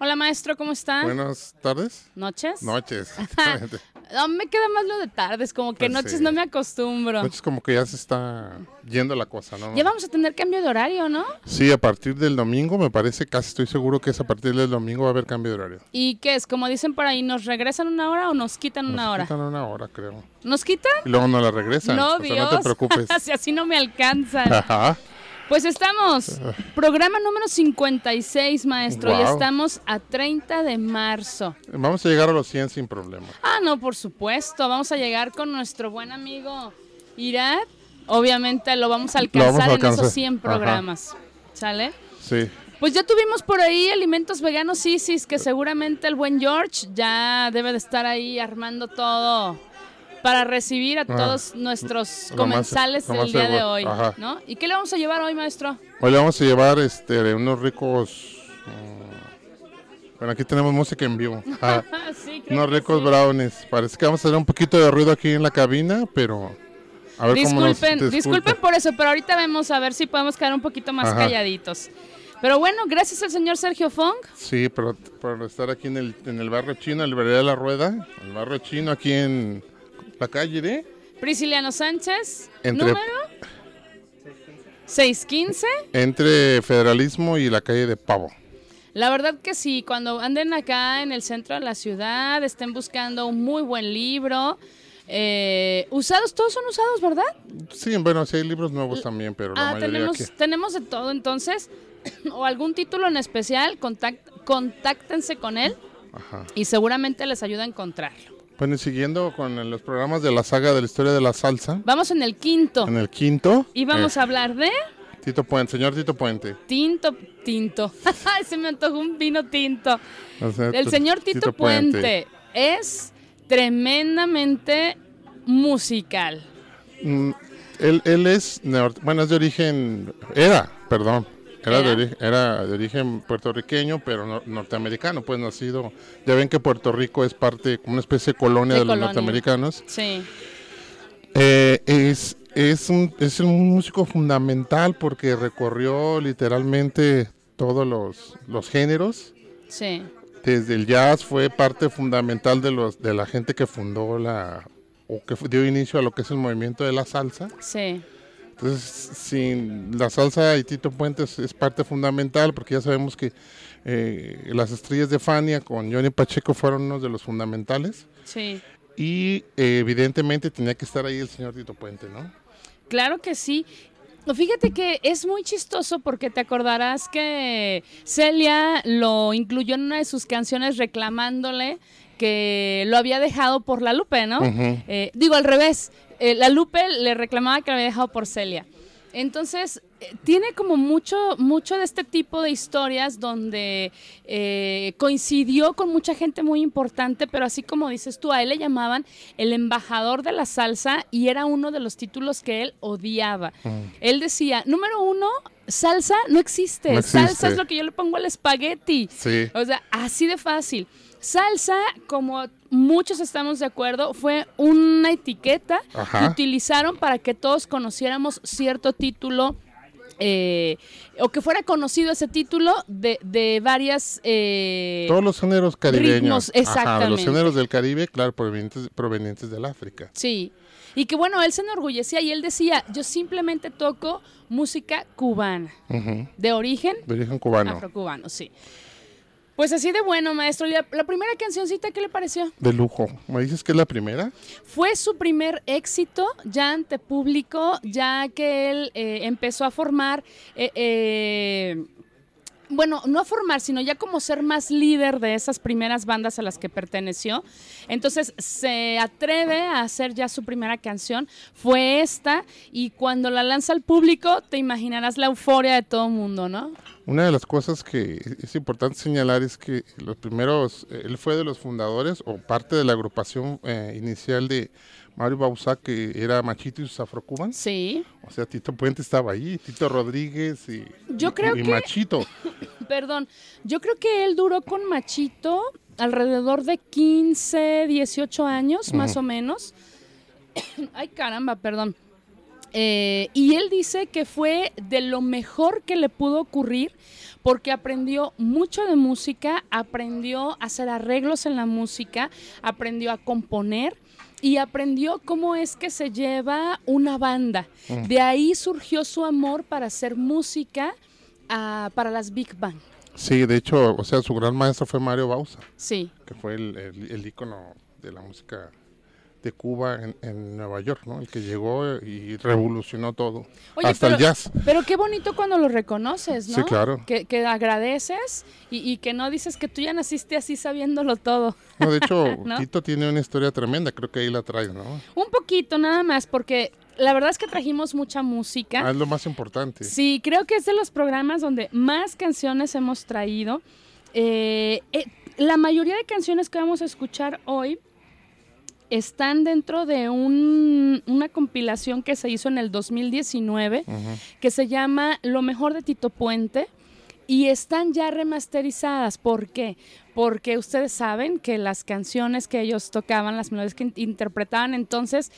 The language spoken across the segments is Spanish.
Hola maestro, ¿cómo está? Buenas tardes. ¿Noches? Noches. No, me queda más lo de tardes, como que Pues noches sí. no me acostumbro. Noches como que ya se está yendo la cosa, ¿no? Ya vamos a tener cambio de horario, ¿no? Sí, a partir del domingo, me parece, casi estoy seguro que es a partir del domingo va a haber cambio de horario. ¿Y qué es? Como dicen por ahí, ¿nos regresan una hora o nos quitan una Nos hora? quitan una hora, creo. ¿Nos quitan? Y luego no la regresan. No, o sea, Dios. no te preocupes. si así no me alcanzan. Ajá. Pues estamos, programa número 56, maestro, y estamos a 30 de marzo. Vamos a llegar a los 100 sin problema. Ah, no, por supuesto, vamos a llegar con nuestro buen amigo Irat. Obviamente lo vamos a alcanzar, vamos a en esos 100 Ajá. programas. ¿Sale? Sí. Pues ya tuvimos por ahí alimentos veganos Isis, que seguramente el buen George ya debe de estar ahí armando todo para recibir a Ah, todos nuestros comensales lo del más día de hoy, Ajá. ¿no? ¿Y qué le vamos a llevar hoy, maestro? Hoy le vamos a llevar este, unos ricos... mm, Bueno, aquí tenemos música en vivo. Ah, sí, Unos ricos sí. brownies. Parece que vamos a tener un poquito de ruido aquí en la cabina, pero a ver cómo nos Disculpen, disculpen por eso, pero ahorita vemos a ver si podemos quedar un poquito más Ajá. calladitos. Pero bueno, gracias al señor Sergio Fong. Sí, pero por estar aquí en el, en el barrio chino, el de la Rueda, el barrio chino aquí en la calle de... Prisciliano Sánchez, Entre- número 615. Entre Federalismo y la calle de Pavo. La verdad que sí, cuando anden acá en el centro de la ciudad, estén buscando un muy buen libro. eh, usados, todos son usados, ¿verdad? Sí, bueno, sí hay libros nuevos también, pero la Ah, mayoría tenemos, aquí. tenemos de todo entonces. o algún título en especial, contact- contáctense con él Ajá. y seguramente les ayuda a encontrarlo. Bueno, y siguiendo con los programas de la saga de la historia de la salsa, Vamos en el quinto en el quinto, y vamos eh, a hablar de Tito Puente, señor Tito Puente. tinto, tinto. Se me antojó un vino tinto. O sea, El señor Tito, Puente. es tremendamente musical. Mm, él, él es, bueno, es de origen, era, perdón, era, De, ¿Era? ori- era de origen puertorriqueño, pero no- norteamericano, pues nacido, ya ven que Puerto Rico es parte, como una especie de colonia De de, los norteamericanos. Sí, Eh, es, es, un, es un músico fundamental porque recorrió literalmente todos los, los géneros. sí, Desde el jazz fue parte fundamental de, los, de la gente que fundó la, o que dio inicio a lo que es el movimiento de la salsa. sí. Entonces, sin la salsa y Tito Puentes es parte fundamental porque ya sabemos que eh, las estrellas de Fania con Johnny Pacheco fueron unos de los fundamentales Sí, y eh, evidentemente tenía que estar ahí el señor Tito Puente, ¿no? claro que sí. Fíjate que es muy chistoso porque te acordarás que Celia lo incluyó en una de sus canciones reclamándole que lo había dejado por la Lupe, ¿no? Eh, digo al revés, eh, la Lupe le reclamaba que lo había dejado por Celia. Entonces, eh, tiene como mucho, mucho de este tipo de historias donde eh, coincidió con mucha gente muy importante, pero así como dices tú, a él le llamaban el embajador de la salsa y era uno de los títulos que él odiaba. Él decía, número uno, salsa no existe. No salsa existe. es lo que yo le pongo al espagueti. Sí. O sea, así de fácil. Salsa, como muchos estamos de acuerdo, fue una etiqueta Ajá. que utilizaron para que todos conociéramos cierto título. eh, o que fuera conocido ese título de, de varias eh, Todos los géneros caribeños. ritmos, Ajá, de los exactamente. géneros del Caribe, claro, provenientes, provenientes del África. Sí. Y que bueno, él se enorgullecía y él decía, yo simplemente toco música cubana, de origen De origen cubano. afrocubano, sí. Pues así de bueno, maestro. ¿Y la, la primera cancioncita qué le pareció? De lujo. ¿Me dices que es la primera? Fue su primer éxito ya ante público, ya que él eh, empezó a formar, eh, eh, bueno, no formar, sino ya como ser más líder de esas primeras bandas a las que perteneció. Entonces se atreve a hacer ya su primera canción, fue esta, y cuando la lanza al público, te imaginarás la euforia de todo el mundo, ¿no? Una de las cosas que es importante señalar es que los primeros, eh, él fue de los fundadores o parte de la agrupación eh, inicial de Mario Bauzá, que era Machito y sus Afrocubans. Sí. O sea, Tito Puente estaba ahí, Tito Rodríguez y, Yo creo y que- Machito. Perdón, yo creo que él duró con Machito alrededor de 15, 18 años, más o menos. Ay, caramba, perdón. Eh, y él dice que fue de lo mejor que le pudo ocurrir porque aprendió mucho de música, aprendió a hacer arreglos en la música, aprendió a componer y aprendió cómo es que se lleva una banda. De ahí surgió su amor para hacer música ah, para las Big Bang. Sí, de hecho, o sea, su gran maestro fue Mario Bauza, Sí, que fue el, el, el ícono de la música de Cuba en, en Nueva York, ¿no? El que llegó y revolucionó todo. Oye, hasta el pero- jazz. Pero qué bonito cuando lo reconoces, ¿no? Sí, claro. Que, que agradeces y, y que no dices que tú ya naciste así sabiéndolo todo. No, de hecho, ¿No? Tito tiene una historia tremenda, creo que ahí la trae, ¿no? Un poquito nada más, porque la verdad es que trajimos mucha música. Ah, es lo más importante. Sí, creo que es de los programas donde más canciones hemos traído. Eh, eh, la mayoría de canciones que vamos a escuchar hoy están dentro de un- una compilación que se hizo en el 2019 Ujú. que se llama Lo mejor de Tito Puente. y están ya remasterizadas. ¿Por qué? Porque ustedes saben que las canciones que ellos tocaban, las melodías que interpretaban entonces,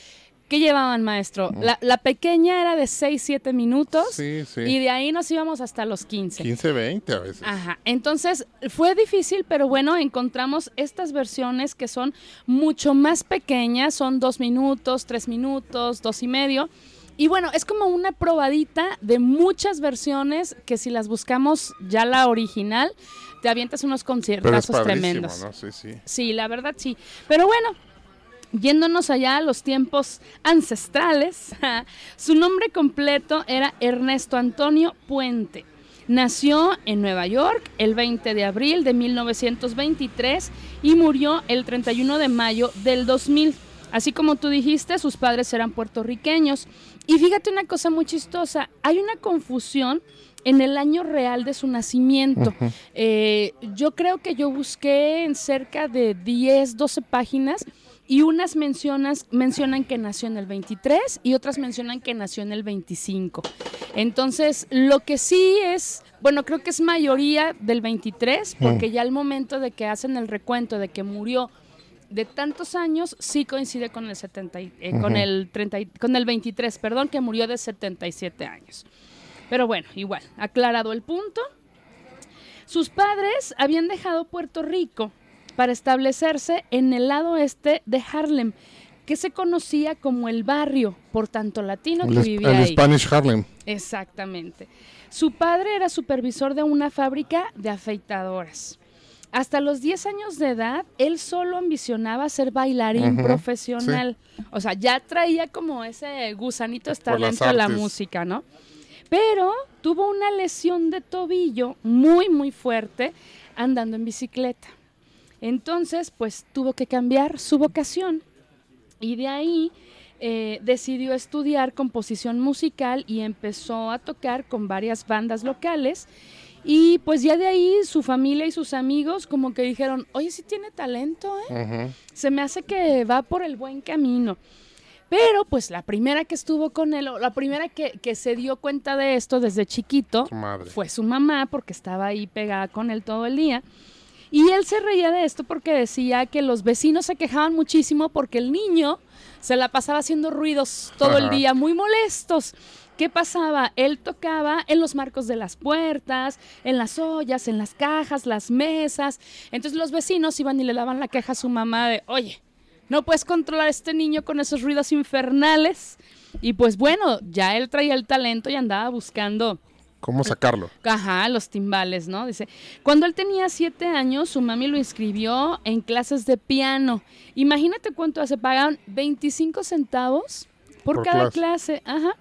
¿Qué llevaban, maestro? Mm. La, pequeña era de 6, 7 minutos. Sí, sí. Y de ahí nos íbamos hasta los 15. 15, 20 a veces. Ajá. Entonces, fue difícil, pero bueno, encontramos estas versiones que son mucho más pequeñas. Son 2 minutos, 3 minutos, dos y medio. Y bueno, es como una probadita de muchas versiones que si las buscamos ya la original, te avientas unos conciertos tremendos. ¿no? Sí, sí. sí, la verdad sí. Pero bueno, Yéndonos allá a los tiempos ancestrales, su nombre completo era Ernesto Antonio Puente. Nació en Nueva York el 20 de abril de 1923 y murió el 31 de mayo del 2000. Así como tú dijiste, sus padres eran puertorriqueños. Y fíjate una cosa muy chistosa, hay una confusión en el año real de su nacimiento. Eh, yo creo que yo busqué en cerca de 10, 12 páginas y unas mencionas, mencionan que nació en el 23 y otras mencionan que nació en el 25. Entonces, lo que sí es, bueno, creo que es mayoría del 23, porque mm. ya al momento de que hacen el recuento de que murió de tantos años, sí coincide con el 70, eh, con el 30, con el 23, perdón, que murió de 77 años. Pero bueno, igual, aclarado el punto. Sus padres habían dejado Puerto Rico para establecerse en el lado este de Harlem, que se conocía como el barrio, por tanto latino que vivía el Spanish Harlem. Exactamente. Su padre era supervisor de una fábrica de afeitadoras. Hasta los 10 años de edad, él solo ambicionaba ser bailarín profesional. O sea, ya traía como ese gusanito estar dentro de la música, ¿no? Pero tuvo una lesión de tobillo muy, muy fuerte andando en bicicleta. Entonces, pues tuvo que cambiar su vocación y de ahí eh, decidió estudiar composición musical y empezó a tocar con varias bandas locales. Y pues ya de ahí su familia y sus amigos como que dijeron, oye, sí tiene talento, ¿eh? Se me hace que va por el buen camino. Pero pues la primera que estuvo con él, la primera que, que se dio cuenta de esto desde chiquito, fue su mamá, porque estaba ahí pegada con él todo el día. Y él se reía de esto porque decía que los vecinos se quejaban muchísimo porque el niño se la pasaba haciendo ruidos todo el día, muy molestos. ¿Qué pasaba? Él tocaba en los marcos de las puertas, en las ollas, en las cajas, las mesas. Entonces los vecinos iban y le daban la queja a su mamá de, oye, no puedes controlar a este niño con esos ruidos infernales. Y pues bueno, ya él traía el talento y andaba buscando ¿Cómo sacarlo? Ajá, los timbales, ¿no? Dice, cuando él tenía siete años, su mami lo inscribió en clases de piano. Imagínate cuánto se pagaban 25 centavos por, cada clase. Ajá.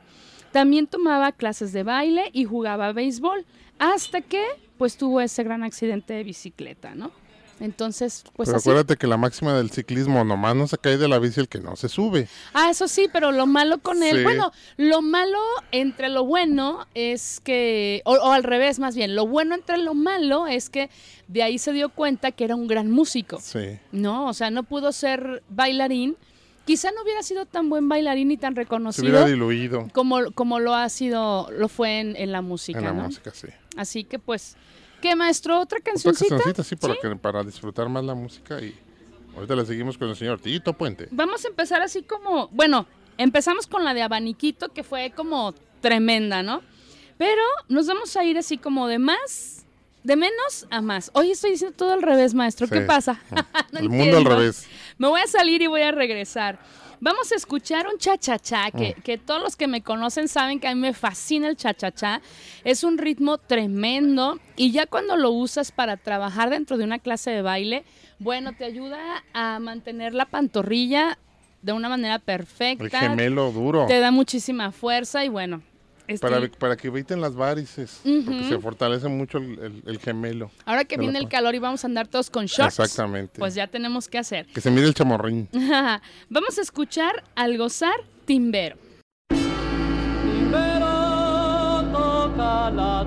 También tomaba clases de baile y jugaba béisbol, hasta que pues tuvo ese gran accidente de bicicleta, ¿no? Entonces, pues pero acuérdate que la máxima del ciclismo, nomás no se cae de la bici el que no se sube. Ah, eso sí, pero lo malo con él, bueno, lo malo entre lo bueno es que, o, al revés más bien, lo bueno entre lo malo es que de ahí se dio cuenta que era un gran músico. Sí. No, o sea, no pudo ser bailarín. Quizá no hubiera sido tan buen bailarín ni tan reconocido. Se hubiera diluido. Como, como lo ha sido, lo fue en, la música. En la música, sí. Así que pues ¿Qué, maestro? ¿Otra cancioncita? Otra cancioncita, sí, para, para disfrutar más la música y ahorita la seguimos con el señor Tito Puente. Vamos a empezar así como, bueno, empezamos con la de Abaniquito, que fue como tremenda, ¿no? Pero nos vamos a ir así como de más, de menos a más. Hoy estoy diciendo todo al revés, maestro. ¿Qué pasa? el mundo al revés. Me voy a salir y voy a regresar. Vamos a escuchar un cha-cha-cha, que, mm. que, todos los que me conocen saben que a mí me fascina el cha-cha-cha. Es un ritmo tremendo y ya cuando lo usas para trabajar dentro de una clase de baile, bueno, te ayuda a mantener la pantorrilla de una manera perfecta. El gemelo duro. Te da muchísima fuerza y bueno, para, para, que eviten las varices, porque se fortalece mucho el, gemelo. Ahora que viene el calor y vamos a andar todos con shorts, Exactamente. pues ya tenemos que hacer. Que se mire el chamorrín. vamos a escuchar al gozar Timbero. Timbero toca la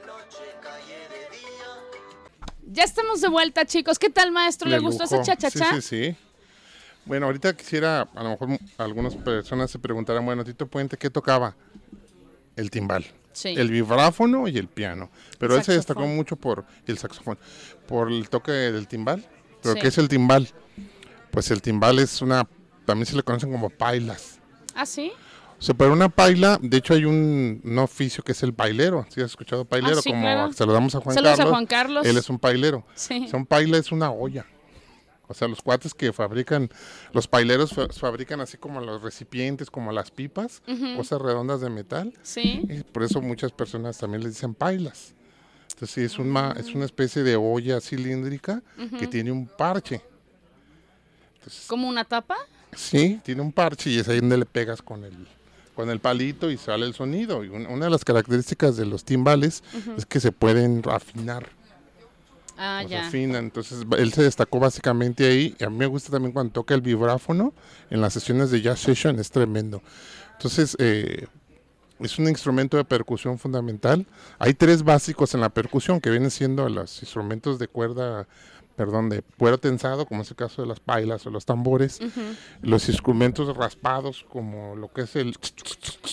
Ya estamos de vuelta, chicos. ¿Qué tal, maestro? ¿Le gustó ese lujo. cha-cha-cha? Sí, sí, sí. Bueno, ahorita quisiera, a lo mejor algunas personas se preguntarán, bueno, Tito Puente, ¿qué tocaba? El timbal. Sí. El vibráfono y el piano. Pero él se destacó mucho por el saxofón, por el toque del timbal. ¿Pero Sí. qué es el timbal? Pues el timbal es una, también se le conocen como pailas. ¿Ah, sí? O sea, para una paila, de hecho hay un, un oficio que es el pailero. ¿Sí has escuchado pailero? Ah, sí, como claro. saludamos a Juan Saludos a Carlos. Juan Carlos. Él es un pailero. Sí. O sea, un paila es una olla. O sea, los cuates que fabrican, los paileros fa- fabrican así como los recipientes, como las pipas, cosas redondas de metal. Sí. Y por eso muchas personas también les dicen pailas. Entonces sí, es, una, es una especie de olla cilíndrica que tiene un parche. Entonces, ¿Como una tapa? Sí, tiene un parche y es ahí donde le pegas con el, con el palito y sale el sonido. Y un- una de las características de los timbales es que se pueden afinar. Ah, ya. afinan. Entonces él se destacó básicamente ahí. Y a mí me gusta también cuando toca el vibráfono en las sesiones de jazz session, es tremendo. Entonces eh, es un instrumento de percusión fundamental. Hay tres básicos en la percusión que vienen siendo los instrumentos de cuerda, perdón, de cuero tensado, como es el caso de las pailas o los tambores. Los instrumentos raspados, como lo que es el...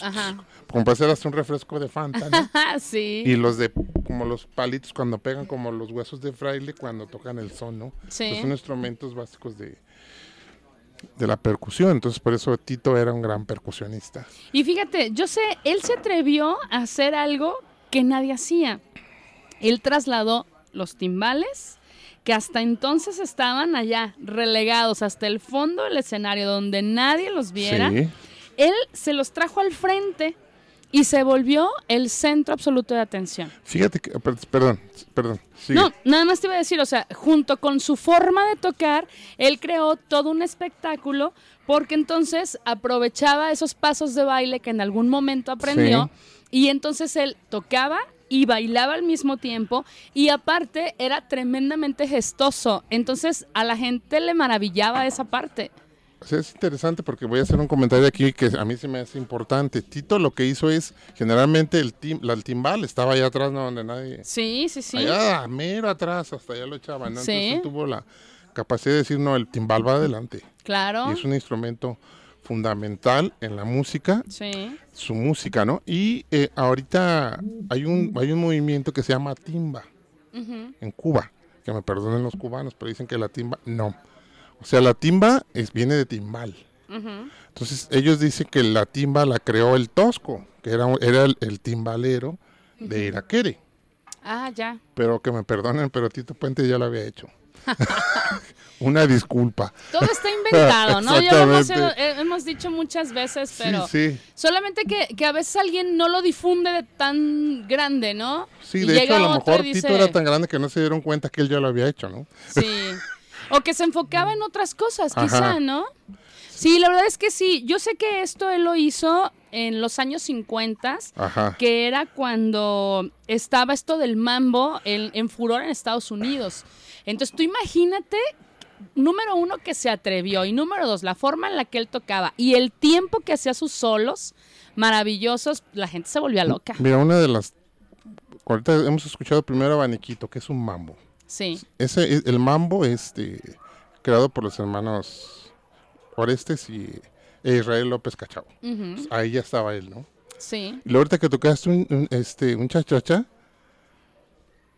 Ajá. Como para hacer hasta un refresco de Fanta, ¿no? Ah, sí. Y los de, como los palitos cuando pegan como los huesos de fraile cuando tocan el son, ¿no? Sí. Entonces, son instrumentos básicos de, de la percusión. Entonces por eso Tito era un gran percusionista. Y fíjate, yo sé, él se atrevió a hacer algo que nadie hacía. Él trasladó los timbales que hasta entonces estaban allá, relegados hasta el fondo del escenario donde nadie los viera. Sí. Él se los trajo al frente y se volvió el centro absoluto de atención. Fíjate que, per- perdón, perdón. sigue. No, nada más te iba a decir, o sea, junto con su forma de tocar, él creó todo un espectáculo porque entonces aprovechaba esos pasos de baile que en algún momento aprendió y entonces él tocaba y bailaba al mismo tiempo y aparte era tremendamente gestoso. Entonces a la gente le maravillaba esa parte. Sea, es interesante porque voy a hacer un comentario aquí que a mí se me hace importante. Tito lo que hizo es, generalmente el, tim, la- el timbal estaba allá atrás, no donde nadie... Sí, sí, sí. Allá, mero atrás, hasta allá lo echaban, ¿no? Sí. Entonces tuvo la capacidad de decir, no, el timbal va adelante. Claro. Y es un instrumento fundamental en la música, Sí. su música, ¿no? Y eh, ahorita hay un, hay un movimiento que se llama timba en Cuba, que me perdonen los cubanos, pero dicen que la timba, no. O sea, la timba es, viene de timbal. Entonces ellos dicen que la timba la creó el Tosco, que era, era el, el timbalero de Iraquere. Ah, ya. Pero que me perdonen, pero Tito Puente ya lo había hecho. Una disculpa. Todo está inventado, ¿no? Ya lo hemos, eh, hemos dicho muchas veces, pero Sí, sí. solamente que, que a veces alguien no lo difunde de tan grande, ¿no? Sí, Y de hecho a lo mejor y Tito dice- era tan grande que no se dieron cuenta que él ya lo había hecho, ¿no? Sí. O que se enfocaba en otras cosas, Ajá. quizá, ¿no? Sí, la verdad es que sí. Yo sé que esto él lo hizo en los años 50, Ajá. que era cuando estaba esto del mambo en, en furor en Estados Unidos. Entonces tú imagínate, número uno, que se atrevió y número dos, la forma en la que él tocaba y el tiempo que hacía sus solos maravillosos, la gente se volvía loca. Mira, una de las... Ahorita hemos escuchado primero Abaniquito, que es un mambo. Sí, Ese, es- el mambo es este, creado por los hermanos Orestes y e Israel López Cachao. ujú, Ahí ya estaba él, ¿no? sí, Y luego ahorita que tocaste un, un, este, un chachacha,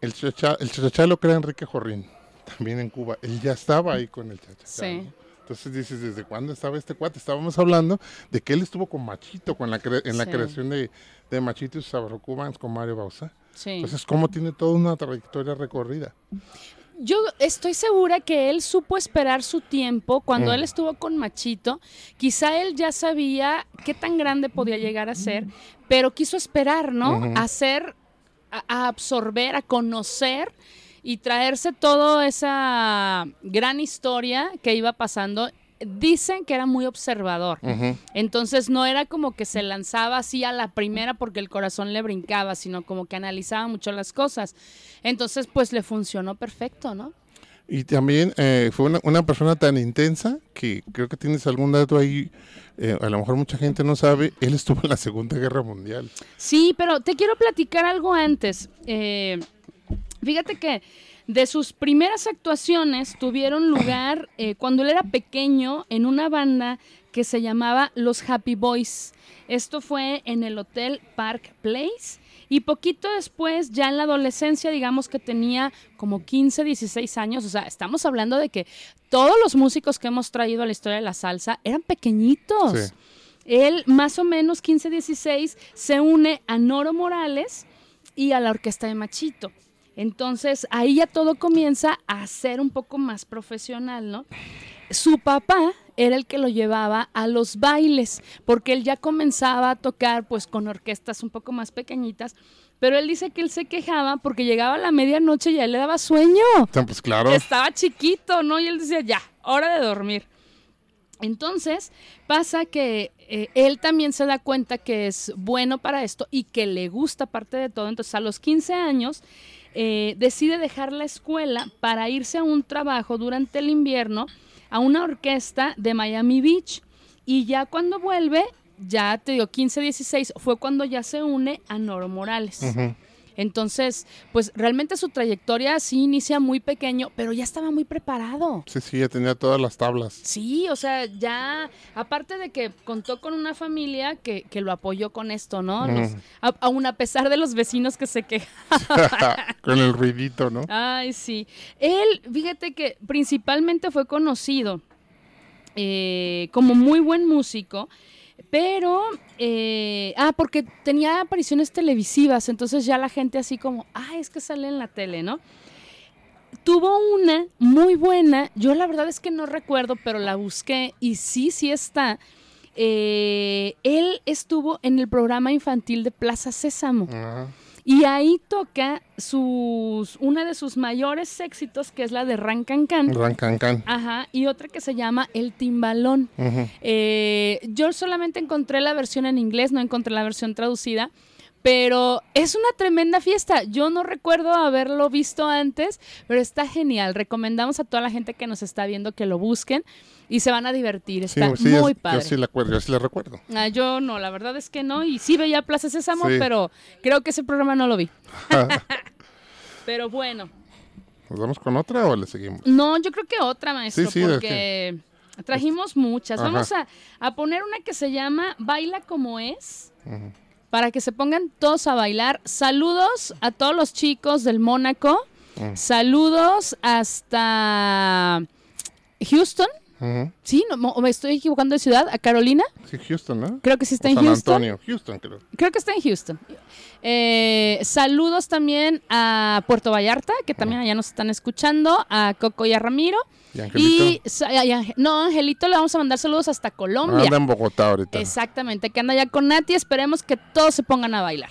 el chachacha, el chachacha lo crea Enrique Jorrín, también en Cuba. Él ya estaba ahí con el chachacha. Sí. ¿no? Entonces dices, ¿desde cuándo estaba este cuate? Estábamos hablando de que él estuvo con Machito, con la cre- en la Sí. creación de, de Machito y sus Afrocubans con Mario Bausa. sí. Entonces, ¿cómo tiene toda una trayectoria recorrida? Yo estoy segura que él supo esperar su tiempo cuando Mm. él estuvo con Machito. Quizá él ya sabía qué tan grande podía llegar a ser, pero quiso esperar, ¿no? Hacer a, a absorber, a conocer y traerse toda esa gran historia que iba pasando. Dicen que era muy observador. Entonces no era como que se lanzaba así a la primera porque el corazón le brincaba, sino como que analizaba mucho las cosas. Entonces pues le funcionó perfecto, ¿no? Y también eh, fue una, una persona tan intensa que creo que tienes algún dato ahí, eh, a lo mejor mucha gente no sabe, él estuvo en la Segunda Guerra Mundial. Sí, pero te quiero platicar algo antes. Eh, fíjate que de sus primeras actuaciones tuvieron lugar eh, cuando él era pequeño en una banda que se llamaba Los Happy Boys. Esto fue en el Hotel Park Place. Y poquito después, ya en la adolescencia, digamos que tenía como 15, 16 años. O sea, estamos hablando de que todos los músicos que hemos traído a la historia de la salsa eran pequeñitos. Sí. Él, más o menos 15, 16, se une a Noro Morales y a la orquesta de Machito. Entonces, ahí ya todo comienza a ser un poco más profesional, ¿no? Su papá era el que lo llevaba a los bailes, porque él ya comenzaba a tocar pues con orquestas un poco más pequeñitas, pero él dice que él se quejaba porque llegaba a la medianoche y a él le daba sueño. Pues claro, Estaba chiquito, ¿no? Y él decía, ya, hora de dormir. Entonces pasa que eh, él también se da cuenta que es bueno para esto y que le gusta parte de todo. Entonces a los 15 años eh, decide dejar la escuela para irse a un trabajo durante el invierno a una orquesta de Miami Beach. Y ya cuando vuelve, ya te digo, 15, 16, fue cuando ya se une a Noro Morales. Entonces, pues realmente su trayectoria sí inicia muy pequeño, pero ya estaba muy preparado. sí, sí, ya tenía todas las tablas. Sí, o sea, ya, aparte de que contó con una familia que, que lo apoyó con esto, ¿no? Los- a- aún a pesar de los vecinos que se quejan. Con el ruidito, ¿no? Ay, sí. Él, fíjate que principalmente fue conocido eh, como muy buen músico, pero, eh, ah, porque tenía apariciones televisivas, entonces ya la gente así como, ah, es que sale en la tele, ¿no? Tuvo una muy buena, yo la verdad es que no recuerdo, pero la busqué y sí, sí está. Eh, él estuvo en el programa infantil de Plaza Sésamo. Ajá. Y ahí toca sus, una de sus mayores éxitos, que es la de Ran Can Can. Ran Can Can. Ajá, y otra que se llama El Timbalón. Eh, yo solamente encontré la versión en inglés, no encontré la versión traducida, pero es una tremenda fiesta. Yo no recuerdo haberlo visto antes, pero está genial. Recomendamos a toda la gente que nos está viendo que lo busquen y se van a divertir. Está sí, muy padre. yo sí la yo sí la recuerdo. Ah, yo no, la verdad es que no. Y sí veía Plaza Sésamo, pero creo que ese programa no lo vi. pero bueno. ¿Nos vamos con otra o le seguimos? No, yo creo que otra, maestro, Sí, sí, es porque trajimos muchas. Ajá. Vamos a, a poner una que se llama Baila como es, Ujú. Para que se pongan todos a bailar. Saludos a todos los chicos del Mónaco. Mm. Saludos hasta Houston. Sí, no, mo- me estoy equivocando de ciudad. A Carolina. Sí, Houston, ¿no? Creo que sí está O en San Houston. Antonio, Houston, creo. Creo que está en Houston. Eh, saludos también a Puerto Vallarta, que también allá nos están escuchando, a Coco y a Ramiro. ¿Y Angelito? Y, sa- y Ange- no, Angelito le vamos a mandar saludos hasta Colombia. Anda en Bogotá ahorita. Exactamente, que anda ya con Nati. Esperemos que todos se pongan a bailar.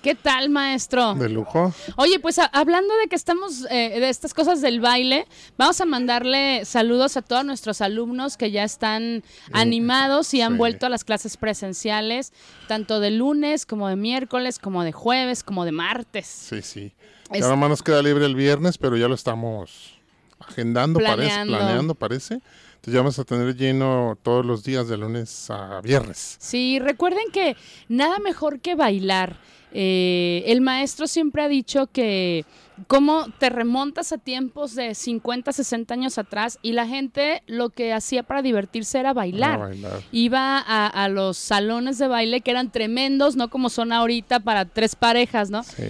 ¿Qué tal, maestro? De lujo. Oye, pues hablando de que estamos eh, de estas cosas del baile, vamos a mandarle saludos a todos nuestros alumnos que ya están animados y han sí. vuelto a las clases presenciales, tanto de lunes como de miércoles, como de jueves, como de martes. Sí, sí. Es- Ya nomás nos queda libre el viernes, pero ya lo estamos agendando, parece, planeando, parece. Entonces ya vamos a tener lleno todos los días de lunes a viernes. Sí, recuerden que nada mejor que bailar. Eh, el maestro siempre ha dicho que cómo te remontas a tiempos de 50, 60 años atrás y la gente lo que hacía para divertirse era bailar. Bailar. Iba a, a los salones de baile que eran tremendos, no como son ahorita para tres parejas, ¿no? Sí.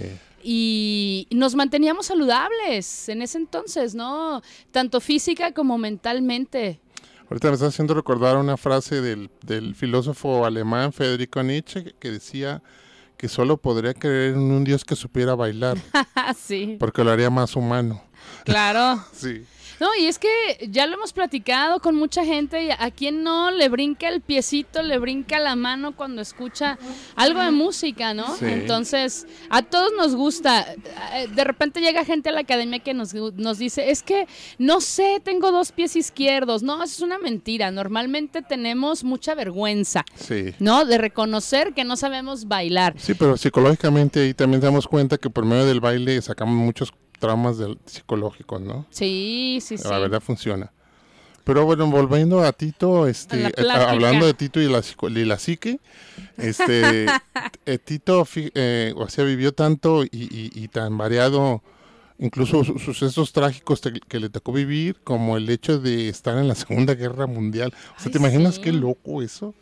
Y nos manteníamos saludables en ese entonces, ¿no? Tanto física como mentalmente. Ahorita me está haciendo recordar una frase del, del filósofo alemán Federico Nietzsche que- decía que solo podría creer en un Dios que supiera bailar, sí, porque lo haría más humano. claro. Sí. No, y es que ya lo hemos platicado con mucha gente y a quien no le brinca el piecito, le brinca la mano cuando escucha algo de música, ¿no? Sí. Entonces, a todos nos gusta. De repente llega gente a la academia que nos, nos dice, es que no sé, tengo dos pies izquierdos. No, eso es una mentira. Normalmente tenemos mucha vergüenza, Sí. ¿no? De reconocer que no sabemos bailar. Sí, pero psicológicamente ahí también damos cuenta que por medio del baile sacamos muchos traumas del- psicológicos, ¿no? Sí, sí, sí. La verdad funciona. Pero bueno, volviendo a Tito, este, eh, hablando de Tito y la, y la psique, este, eh, Tito, eh, o sea, vivió tanto y, y- y tan variado, incluso su- sucesos trágicos te- que le tocó vivir, como el hecho de estar en la Segunda Guerra Mundial. O sea, Ay, ¿te imaginas sí. qué loco eso?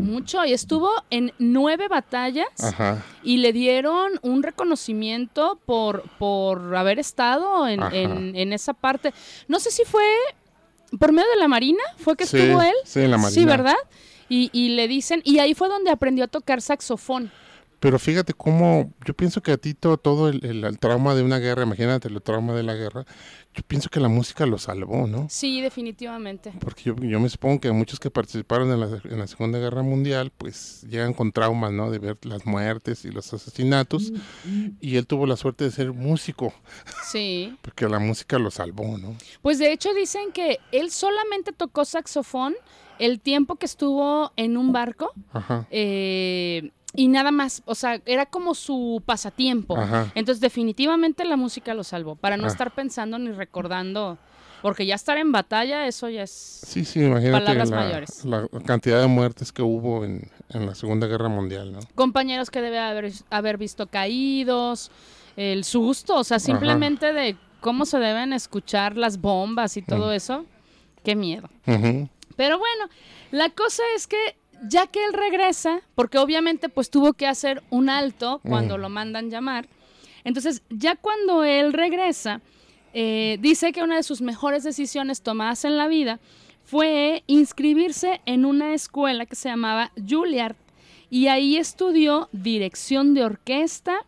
Mucho. Y estuvo en nueve batallas. Ajá. y le dieron un reconocimiento por, por haber estado en, en- en esa parte. No sé si fue por medio de la Marina, fue que Sí, estuvo él. sí, en la Sí, Marina. ¿verdad? Y, y le dicen, y ahí fue donde aprendió a tocar saxofón. Pero fíjate cómo, yo pienso que a Tito todo el, el- el trauma de una guerra, imagínate el trauma de la guerra, yo pienso que la música lo salvó, ¿no? Sí, definitivamente. Porque yo, yo me supongo que muchos que participaron en la, en la Segunda Guerra Mundial, pues llegan con traumas, ¿no? De ver las muertes y los asesinatos. Y él tuvo la suerte de ser músico, Sí. porque la música lo salvó, ¿no? Pues de hecho dicen que él solamente tocó saxofón el tiempo que estuvo en un barco. Ajá. eh, y nada más, o sea, era como su pasatiempo. Ajá. Entonces, definitivamente la música lo salvó, para no Ah. estar pensando ni recordando, porque ya estar en batalla, eso ya es... Sí, sí, imagínate Palabras la, mayores. la cantidad de muertes que hubo en, en la Segunda Guerra Mundial, ¿no? Compañeros que debe haber, haber visto caídos, el susto, o sea, simplemente de cómo se deben escuchar las bombas y todo eso, qué miedo. Pero bueno, la cosa es que ya que él regresa, porque obviamente pues tuvo que hacer un alto cuando Mm. lo mandan llamar, entonces ya cuando él regresa, eh, dice que una de sus mejores decisiones tomadas en la vida fue inscribirse en una escuela que se llamaba Juilliard y ahí estudió dirección de orquesta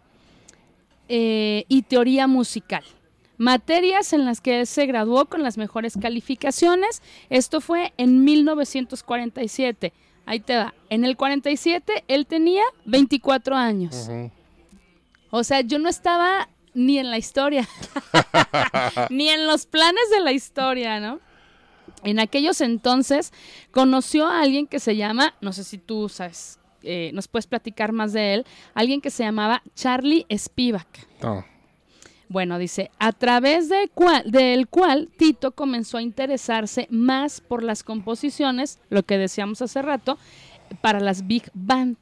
eh, y teoría musical. Materias en las que él se graduó con las mejores calificaciones. Esto fue en 1947. Ahí te va. En el 47 él tenía 24 años. O sea, yo no estaba ni en la historia, ni en los planes de la historia, ¿no? En aquellos entonces conoció a alguien que se llama, no sé si tú sabes, eh, nos puedes platicar más de él, alguien que se llamaba Charlie Spivak. No. Bueno, dice, a través de cual- del cual Tito comenzó a interesarse más por las composiciones, lo que decíamos hace rato, para las big band.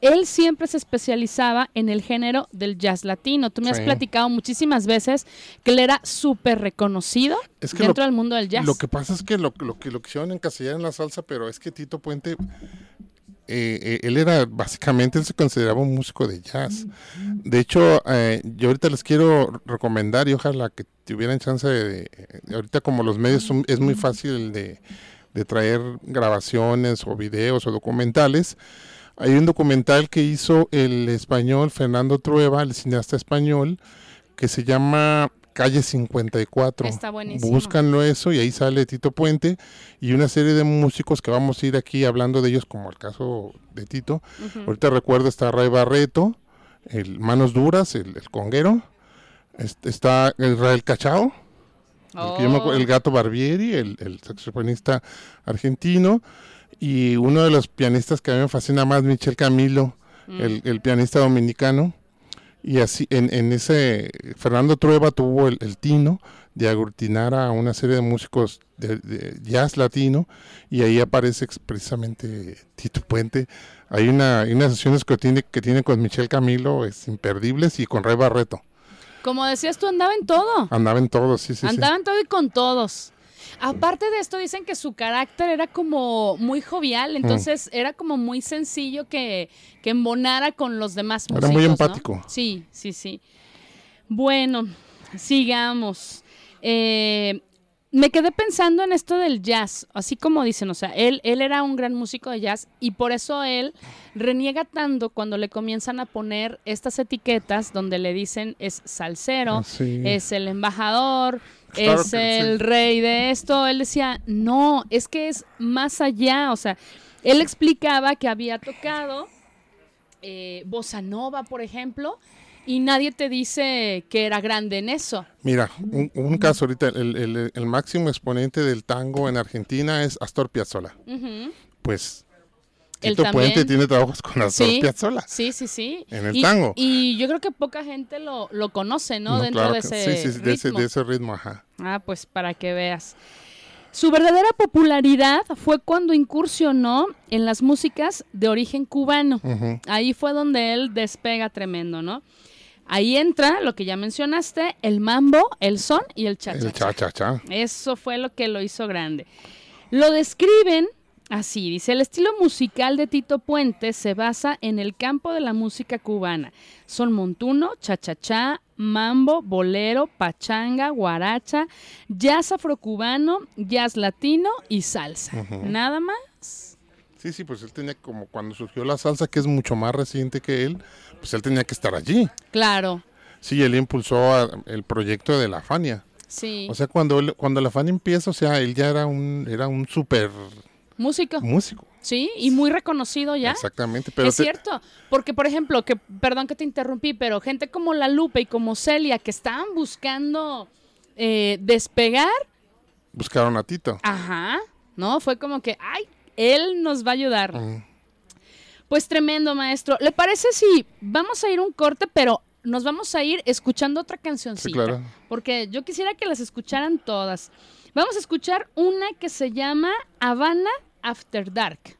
Él siempre se especializaba en el género del jazz latino. Tú me has Sí. platicado muchísimas veces que él era súper reconocido Es que dentro lo- del mundo del jazz. Lo que pasa es que lo, lo que lo quisieron encasillar en la salsa, pero es que Tito Puente eh, eh, él era básicamente, él se consideraba un músico de jazz. De hecho, eh, yo ahorita les quiero recomendar y ojalá que tuvieran chance de, de- ahorita como los medios son- es muy fácil de, de traer grabaciones o videos o documentales. Hay un documental que hizo el español Fernando Trueba, el cineasta español, que se llama Calle 54. Está buenísimo. Búscanlo eso y ahí sale Tito Puente y una serie de músicos que vamos a ir aquí hablando de ellos, como el caso de Tito. Ahorita recuerdo está Ray Barreto, el Manos Duras, el, el conguero. Est- Está Israel Cachao, el, acuerdo, el gato Barbieri, el, el saxofonista argentino. Y uno de los pianistas que a mí me fascina más, Michel Camilo, el, el pianista dominicano. Y así, en, en ese, Fernando Trueba tuvo el, el tino de aglutinar a una serie de músicos de, de jazz latino y ahí aparece precisamente Tito Puente. Hay una, hay unas sesiones que tiene, que tiene con Michel Camilo, es imperdibles, y con Ray Barreto. Como decías tú, andaba en todo. Andaba en todos, sí, sí, sí. andaba en todo y con todos. Aparte de esto, dicen que su carácter era como muy Mm. jovial, entonces era como muy sencillo que, que embonara con los demás Era músicos. muy ¿no? empático. Sí, sí, sí. Bueno, sigamos. Eh, me quedé pensando en esto del jazz, así como dicen, o sea, él, él era un gran músico de jazz y por eso él reniega tanto cuando le comienzan a poner estas etiquetas donde le dicen es salsero, Ah, sí. es el embajador, Claro es el sí. rey de esto. Él decía, no, es que es más allá, o sea, él explicaba que había tocado eh, bossa nova, por ejemplo, y nadie te dice que era grande en eso. Mira, un, un caso ahorita, el, el- el máximo exponente del tango en Argentina es Astor Piazzolla. Pues Tito también. Puente tiene trabajos con Astor Sí, Piazzolla. sí, sí, sí. En el y, tango. Y yo creo que poca gente lo, lo conoce, ¿no? No, Dentro claro de que- ese sí, sí, de ese, ritmo. de ese ritmo, ajá. Ah, pues para que veas. Su verdadera popularidad fue cuando incursionó en las músicas de origen cubano. Ahí fue donde él despega tremendo, ¿no? Ahí entra lo que ya mencionaste, el mambo, el son y el El cha cha cha. Eso fue lo que lo hizo grande. Lo describen así, dice, el estilo musical de Tito Puente se basa en el campo de la música cubana. Son montuno, cha-cha-cha, mambo, bolero, pachanga, guaracha, jazz afrocubano, jazz latino y salsa. Nada más. Sí, sí, pues él tenía como cuando surgió la salsa, que es mucho más reciente que él, pues él tenía que estar allí. Claro, Sí, él impulsó a- el proyecto de la Fania. sí. O sea, cuando, él- cuando la Fania empieza, o sea, él ya era un, era un súper Músico, músico. sí, y muy reconocido ya. Exactamente. Pero es te- cierto, porque por ejemplo, que perdón que te interrumpí, pero gente como La Lupe y como Celia que estaban buscando eh, despegar, buscaron a Tito. ajá, ¿no? Fue como que, ay, él nos va a ayudar. Mm. Pues tremendo, maestro. ¿Le parece si vamos a ir un corte, pero nos vamos a ir escuchando otra cancioncita? claro. Porque yo quisiera que las escucharan todas. Vamos a escuchar una que se llama Habana After Dark.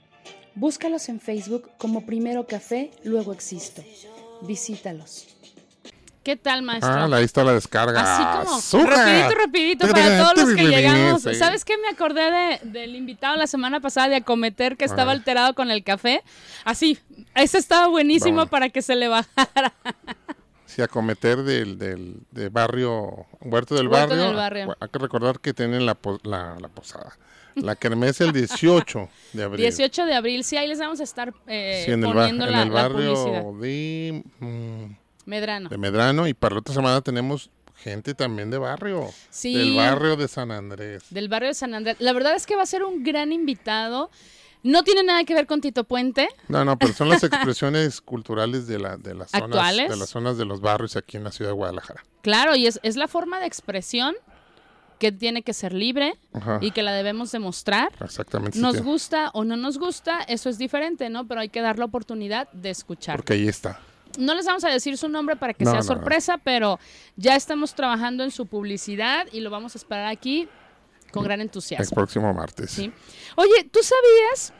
Búscalos en Facebook como Primero Café, luego Existo. Visítalos. ¿Qué tal, maestro? Ah, ahí está la descarga. Así como ¡Azúcar! rapidito, rapidito para todos los que llegamos. Sí. ¿Sabes qué? Me acordé de- del invitado la semana pasada de Acometer que estaba Ah. alterado con el café. Así, ese estaba buenísimo Vamos. para que se le bajara. Sí, acometer del, del, de barrio, Huerto del Huerto Barrio. del Barrio. Hay que recordar que tienen la, la posada. La kermés el 18 de abril. 18 de abril, sí, ahí les vamos a estar eh, Sí, en el, poniendo en la, el la barrio de, mm, Medrano. de Medrano. Y para la otra semana tenemos gente también de barrio. Sí. Del barrio de San Andrés. Del barrio de San Andrés. La verdad es que va a ser un gran invitado. No tiene nada que ver con Tito Puente. No, no, pero son las expresiones culturales de, la, de, las zonas, ¿Actuales? de las zonas de los barrios aquí en la ciudad de Guadalajara. Claro, y es, es la forma de expresión que tiene que ser libre Ajá. y que la debemos demostrar. Exactamente. Nos gusta o no nos gusta, eso es diferente, ¿no? Pero hay que dar la oportunidad de escuchar. Porque ahí está. No les vamos a decir su nombre para que No, sea no, no. sorpresa, pero ya estamos trabajando en su publicidad y lo vamos a esperar aquí con gran El entusiasmo. próximo martes. Sí. Oye, ¿tú sabías?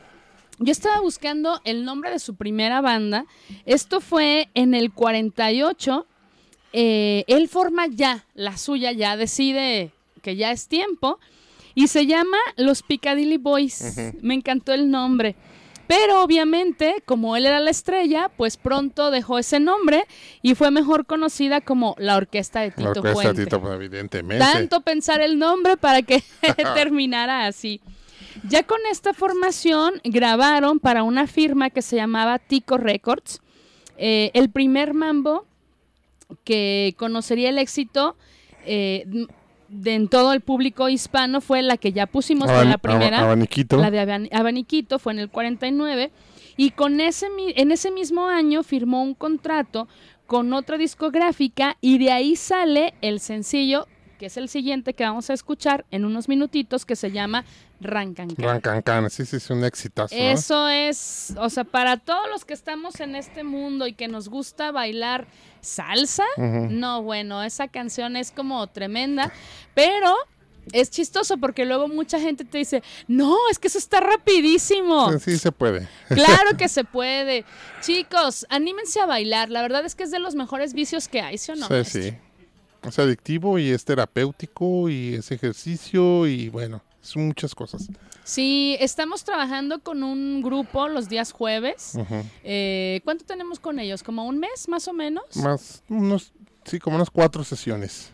Yo estaba buscando el nombre de su primera banda. Esto fue en el 48. Eh, él forma ya la suya, ya decide que ya es tiempo. Y se llama Los Piccadilly Boys. Me encantó el nombre. Pero obviamente, como él era la estrella, pues pronto dejó ese nombre y fue mejor conocida como la Orquesta de La Tito orquesta, Puente. Tito, pues, evidentemente. Tanto pensar el nombre para que terminara así. Ya con esta formación grabaron para una firma que se llamaba Tico Records eh, el primer mambo que conocería el éxito eh, de en todo el público hispano fue la que ya pusimos, Aban- la primera. aba- abaniquito. La de Aban- Abaniquito fue en el 49 y con ese en ese mismo año firmó un contrato con otra discográfica y de ahí sale el sencillo que es el siguiente que vamos a escuchar en unos minutitos que se llama Rancancan. Rancancan, sí, sí, es un exitazo. ¿no? Eso es, o sea, para todos los que estamos en este mundo y que nos gusta bailar salsa, no, bueno, esa canción es como tremenda, pero es chistoso porque luego mucha gente te dice, no, es que eso está rapidísimo. Sí, sí se puede. Claro que se puede. Chicos, anímense a bailar. La verdad es que es de los mejores vicios que hay, ¿sí o no? Sí, maestro? sí. Es adictivo y es terapéutico y es ejercicio y bueno, son muchas cosas. Sí, estamos trabajando con un grupo los días jueves. Ujú. Eh, ¿Cuánto tenemos con ellos? ¿Como un mes más o menos? Más, unos, sí, como unas cuatro sesiones.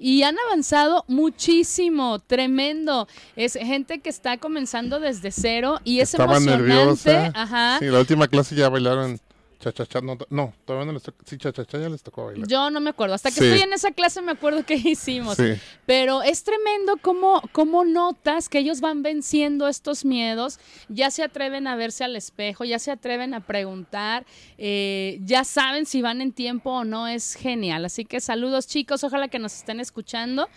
Y han avanzado muchísimo, tremendo. Es gente que está comenzando desde cero y es Estaba emocionante. nerviosa. Ajá. Sí, la última clase ya bailaron cha-cha-cha. No, no, todavía no les tocó. Sí, cha-cha-cha ya les tocó bailar. Yo no me acuerdo. Hasta que Sí. estoy en esa clase me acuerdo qué hicimos. Sí. Pero es tremendo cómo, cómo notas que ellos van venciendo estos miedos, ya se atreven a verse al espejo, ya se atreven a preguntar, eh, ya saben si van en tiempo o no, es genial. Así que saludos chicos, ojalá que nos estén escuchando.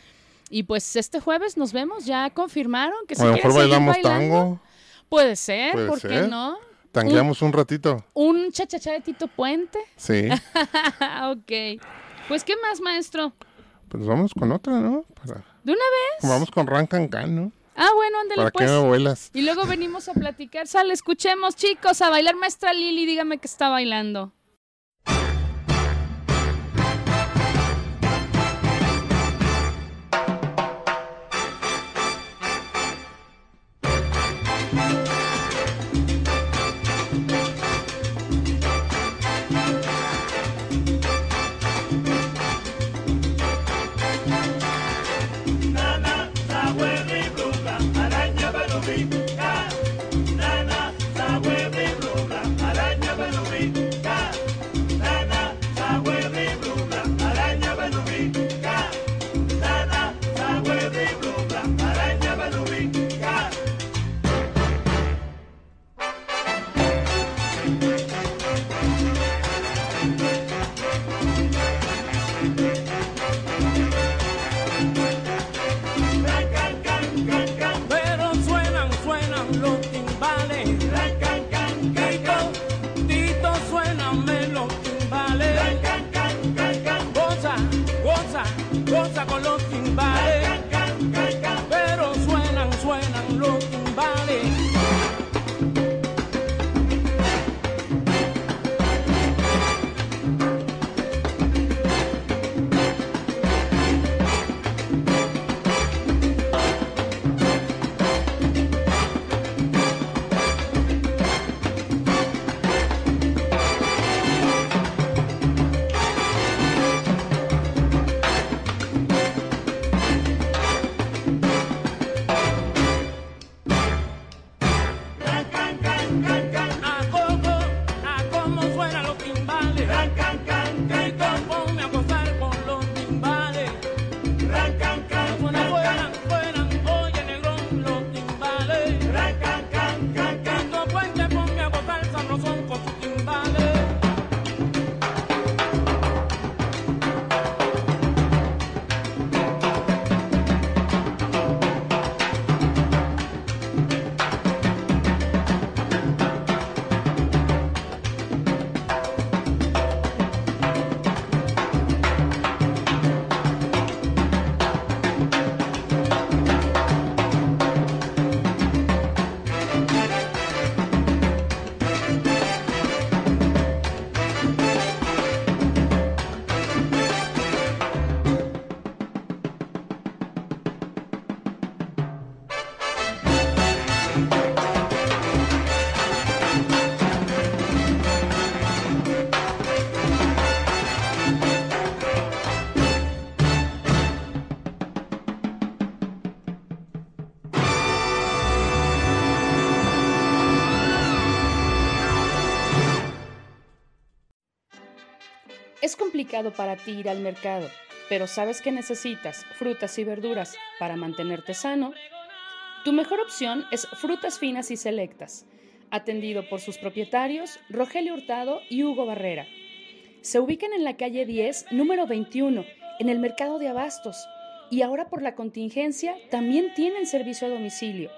Y pues este jueves nos vemos, ya confirmaron que si a lo mejor bailamos bailando, tango, Puede ser, ¿por qué no? Tangueamos un ratito. Un chachachá de Tito Puente. Sí. ok. Pues, ¿qué más, maestro? Pues vamos con otra, ¿no? Para- ¿De una vez? vamos con Rancancan, ¿no? Ah, bueno, ándale ¿Para pues. qué me vuelas? Y luego venimos a platicar. Sale, escuchemos, chicos, a bailar maestra Lili. Dígame que está bailando. Para ti ir al mercado, pero sabes que necesitas frutas y verduras para mantenerte sano. Tu mejor opción es Frutas Finas y Selectas, atendido por sus propietarios Rogelio Hurtado y Hugo Barrera. Se ubican en la calle 10, número 21, en el mercado de Abastos, y ahora por la contingencia también tienen servicio a domicilio.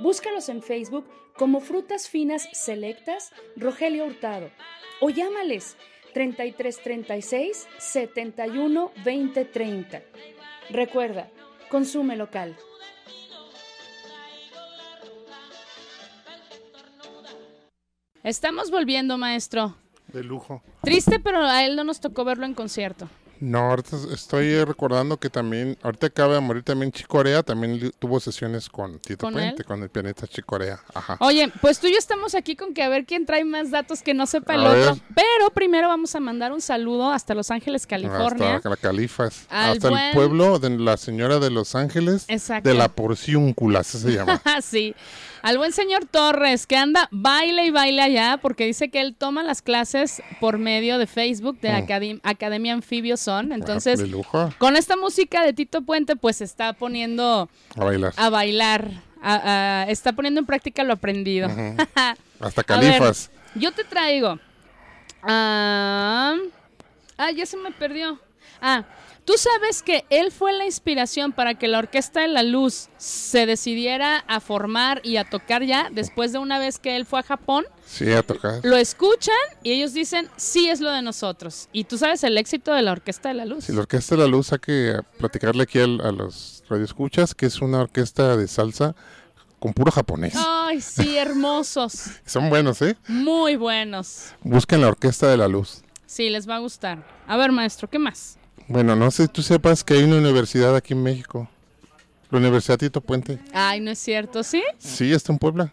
Búscalos en Facebook como Frutas Finas Selectas Rogelio Hurtado o llámales 3336 71 20 30. Recuerda, consume local. Estamos volviendo, maestro. De lujo. Triste, pero a él no nos tocó verlo en concierto. No, ahorita estoy recordando que también, ahorita acaba de morir también Chicorea, también tuvo sesiones con Tito ¿Con Puente, él? con el pianista Chicorea. Ajá. Oye, pues tú y yo estamos aquí con que a ver quién trae más datos que no sepa el A otro. ver. Pero primero vamos a mandar un saludo hasta Los Ángeles, California. Hasta la Califas. Al hasta buen- el pueblo de la señora de Los Ángeles. Exacto. De la Porciúncula, así se llama. Sí. Al buen señor Torres, que anda baile y baile allá, porque dice que él toma las clases por medio de Facebook de Mm. Academ- Academia Anfibio Son. Entonces, de lujo. con esta música de Tito Puente, pues se está poniendo A bailar. a bailar. a- a- está poniendo en práctica lo aprendido. Hasta ver, Califas. yo te traigo. Ah, ah, ya se me perdió. Ah, tú sabes que él fue la inspiración para que la Orquesta de la Luz se decidiera a formar y a tocar ya después de una vez que él fue a Japón. Sí, a tocar. Lo escuchan y ellos dicen, sí es lo de nosotros. Y tú sabes el éxito de la Orquesta de la Luz. Si la Orquesta de la Luz hay que platicarle aquí al- a los radioescuchas que es una orquesta de salsa con puro japonés. Ay, sí, hermosos. Son buenos, ¿eh? Muy buenos. Busquen la Orquesta de la Luz. Sí, les va a gustar. A ver, maestro, ¿qué más? Bueno, no sé si tú sepas que hay una universidad aquí en México. La Universidad Tito Puente. Ay, no es cierto, ¿sí? Sí, está en Puebla.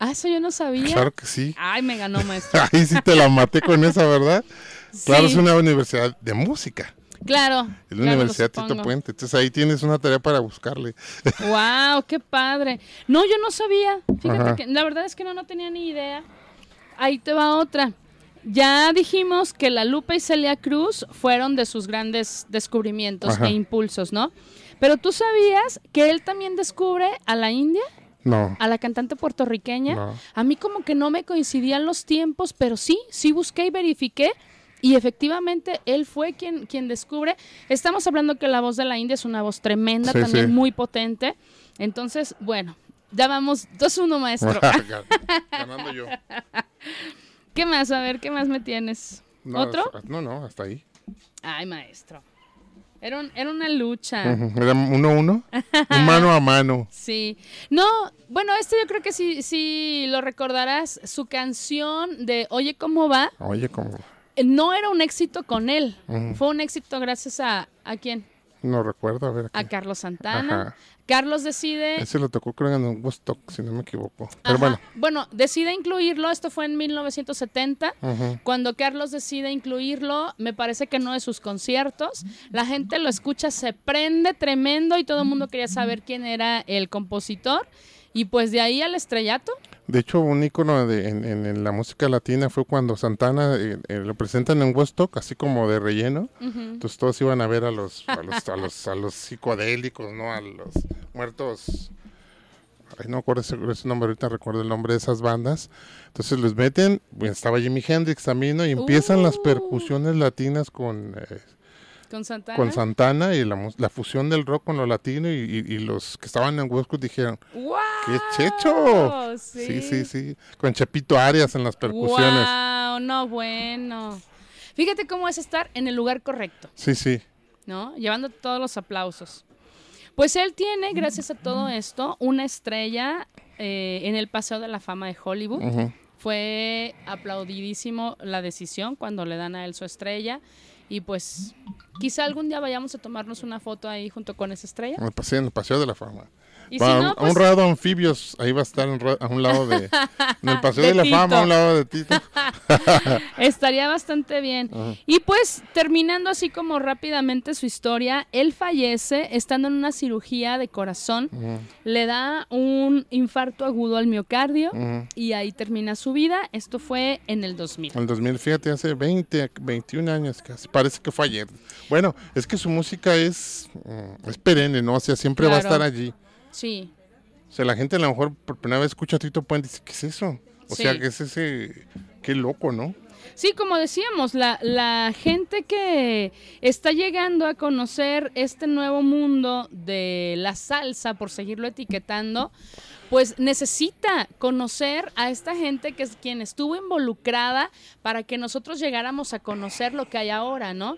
Ah, eso yo no sabía. Claro que sí. Ay, me ganó, maestro. Ahí sí te la maté con esa, ¿verdad? Claro, Sí. es una universidad de música. Claro. Es la Universidad Tito Puente. Puente. Entonces ahí tienes una tarea para buscarle. Wow, qué padre. No, yo no sabía. Fíjate Ajá. que la verdad es que no, no tenía ni idea. Ahí te va otra. Ya dijimos que la Lupe y Celia Cruz fueron de sus grandes descubrimientos Ajá. e impulsos, ¿no? Pero tú sabías que él también descubre a la India, No. a la cantante puertorriqueña. No. A mí como que no me coincidían los tiempos, pero sí, sí busqué y verifiqué. Y efectivamente él fue quien, quien descubre. Estamos hablando que la voz de la India es una voz tremenda, Sí, también sí. muy potente. Entonces, bueno, ya vamos 2-1, maestro. Ganando yo. ¿Qué más? A ver, ¿qué más me tienes? No, ¿Otro? No, no, hasta ahí. Ay, maestro. Era, un- era una lucha. Era uno a uno, un mano a mano. Sí. No, bueno, este yo creo que sí, sí lo recordarás. Su canción de Oye, ¿cómo va? Oye, como eh, No era un éxito con él. Fue un éxito gracias a... ¿A quién? No recuerdo, a ver. A aquí. Carlos Santana. Ajá. Carlos decide... Ese lo tocó creo en un Woodstock, si no me equivoco. Pero bueno. bueno, decide incluirlo. Esto fue en 1970. ujú. Cuando Carlos decide incluirlo, me parece que no de sus conciertos. La gente lo escucha, se prende tremendo y todo el mundo quería saber quién era el compositor. Y pues de ahí al estrellato. De hecho, un ícono de, en, en- en la música latina fue cuando Santana eh, eh, lo presentan en Woodstock, así como de relleno. Entonces todos iban a ver a los, a los, a los, a los psicodélicos, ¿no? A los muertos. Ay, no recuerdo ese, ese nombre, ahorita recuerdo el nombre de esas bandas. Entonces los meten, bueno, estaba Jimi Hendrix también, ¿no? Y empiezan las Uh. percusiones latinas con, eh, Con Santana. con Santana y la, la fusión del rock con lo latino y, y- y los que estaban en Woodstock dijeron, ¡Guau! ¡qué checho! Sí, Sí, sí, sí. Con Chepito Arias en las percusiones. ¡Wow! No, bueno. Fíjate cómo es estar en el lugar correcto, Sí, sí. ¿no? Llevando todos los aplausos. Pues él tiene, gracias a todo esto, una estrella eh, en el Paseo de la Fama de Hollywood. Fue aplaudidísimo la decisión cuando le dan a él su estrella. Y pues quizá algún día vayamos a tomarnos una foto ahí junto con esa estrella. En paseo, en el paseo de la fama. Y si Va, no, a pues un rado anfibios, ahí va a estar a un lado de... En el paseo De de, la Tito. fama, a un lado de Tito. estaría bastante bien. Ajá. Y pues terminando así como rápidamente su historia, él fallece estando en una cirugía de corazón. Le da un infarto agudo al miocardio y ahí termina su vida. Esto fue en el 2000. En el 2000, fíjate, hace 20, 21 años casi. Parece que fue ayer. Bueno, es que su música es, mm, es perenne, ¿no? O sea, siempre va a estar allí. Sí, O sea, la gente a lo mejor por primera vez escucha a Tito Puente y dice, ¿qué es eso? O Sí. sea, ¿qué es ese? Qué loco, ¿no? Sí, como decíamos, la, la gente que está llegando a conocer este nuevo mundo de la salsa, por seguirlo etiquetando, pues necesita conocer a esta gente que es quien estuvo involucrada para que nosotros llegáramos a conocer lo que hay ahora, ¿no?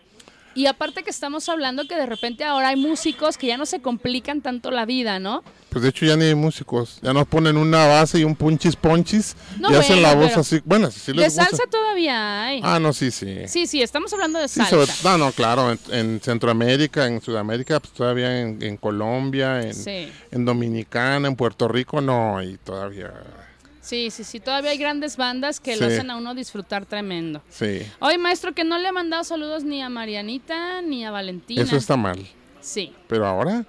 Y aparte que estamos hablando que de repente ahora hay músicos que ya no se complican tanto la vida, ¿no? Pues de hecho ya ni hay músicos. Ya nos ponen una base y un punchis ponchis No, y hacen la bueno, voz así. Bueno, si de les gusta. salsa todavía hay. Ah, no, sí, sí. Sí, sí, estamos hablando de Sí, salsa. sobre- no, no, claro, en, en Centroamérica, en Sudamérica, pues todavía en, en Colombia, en, Sí. en Dominicana, en Puerto Rico, no, y todavía, Sí, sí, sí, todavía hay grandes bandas que lo hacen a uno disfrutar tremendo. sí, Hoy, maestro, que no le ha mandado saludos ni a Marianita ni a Valentina. eso está mal. Sí. Pero ahora,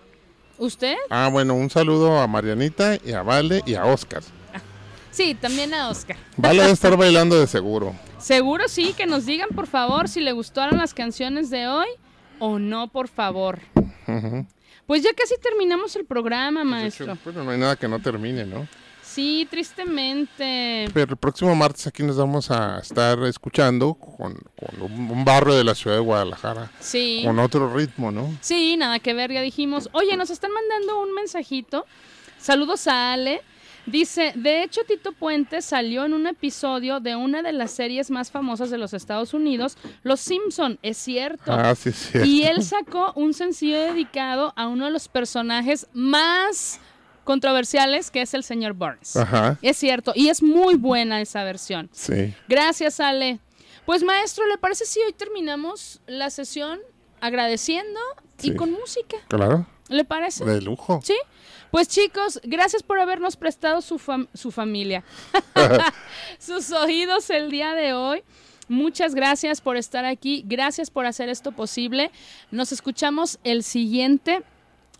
¿Usted? ah, bueno, un saludo a Marianita y a Vale y a Oscar. Sí, también a Oscar. Vale debe estar bailando de seguro. Seguro sí, que nos digan, por favor, si le gustaron las canciones de hoy o no, por favor. Pues ya casi terminamos el programa, De maestro. hecho, Bueno, no hay nada que no termine, ¿no? Sí, tristemente. Pero el próximo martes aquí nos vamos a estar escuchando con, con un, barrio de la ciudad de Guadalajara, Sí. con otro ritmo, ¿no? Sí, nada que ver, ya dijimos. Oye, nos están mandando un mensajito. Saludos a Ale. Dice, de hecho Tito Puente salió en un episodio de una de las series más famosas de los Estados Unidos, Los Simpson, es cierto. Ah, sí, sí. Y él sacó un sencillo dedicado a uno de los personajes más controversiales, que es el señor Burns. Ajá, Es cierto, y es muy buena esa versión. sí. Gracias, Ale. Pues maestro, ¿le parece si hoy terminamos la sesión agradeciendo y con música? Claro, ¿Le parece? de lujo. Sí. Pues chicos, gracias por habernos prestado su, fam- su familia, sus oídos el día de hoy. Muchas gracias por estar aquí, gracias por hacer esto posible. Nos escuchamos el siguiente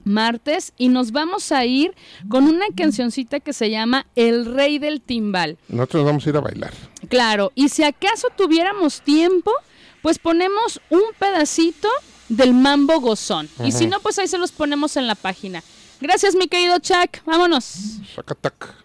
martes y nos vamos a ir con una cancioncita que se llama El Rey del Timbal. Nosotros nos vamos a ir a bailar. Claro, y si acaso tuviéramos tiempo, pues ponemos un pedacito del mambo gozón. Y si no, pues ahí se los ponemos en la página. Gracias, mi querido Chuck. Vámonos. Shakatac.